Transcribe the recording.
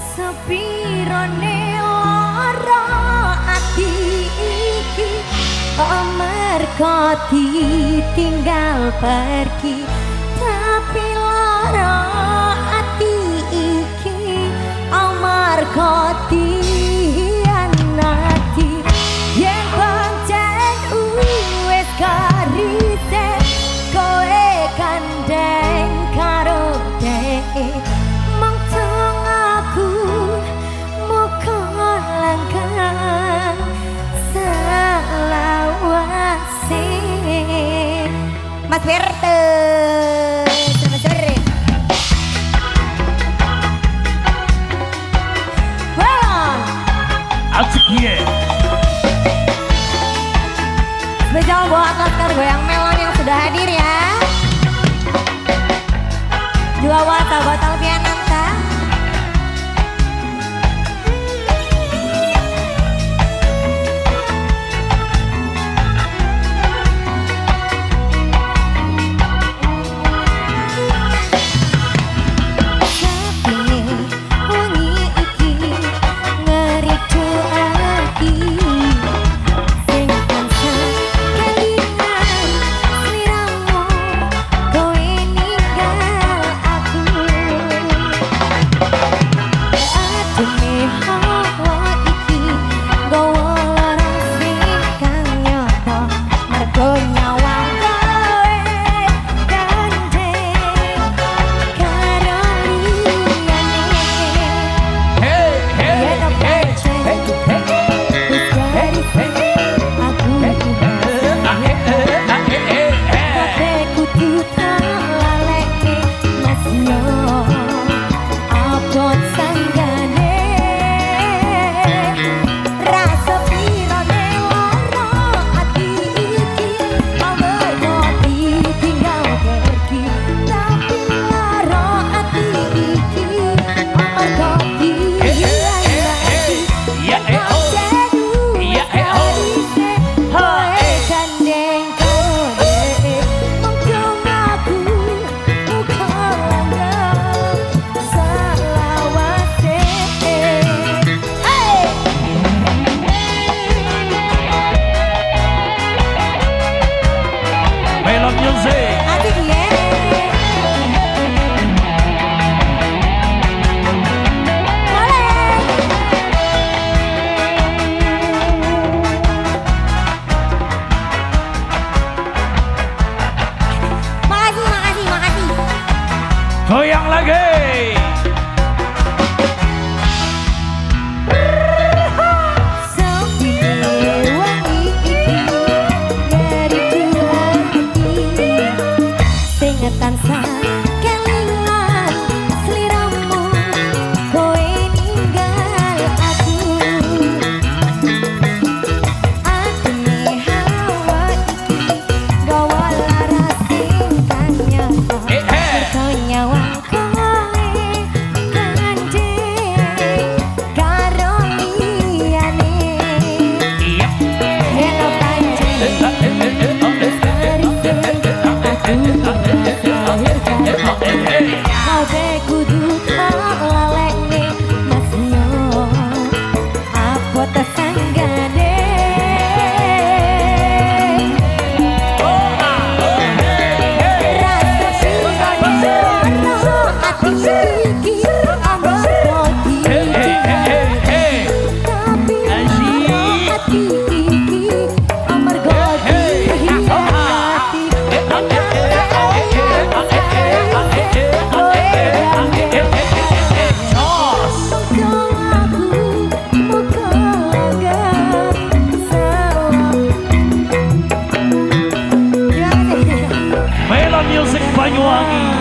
sepirone lara ati iki amarga ditinggal pergi Goyang Melon yang sudah hadir ya. Juga buat sahabat 这样来给 wangi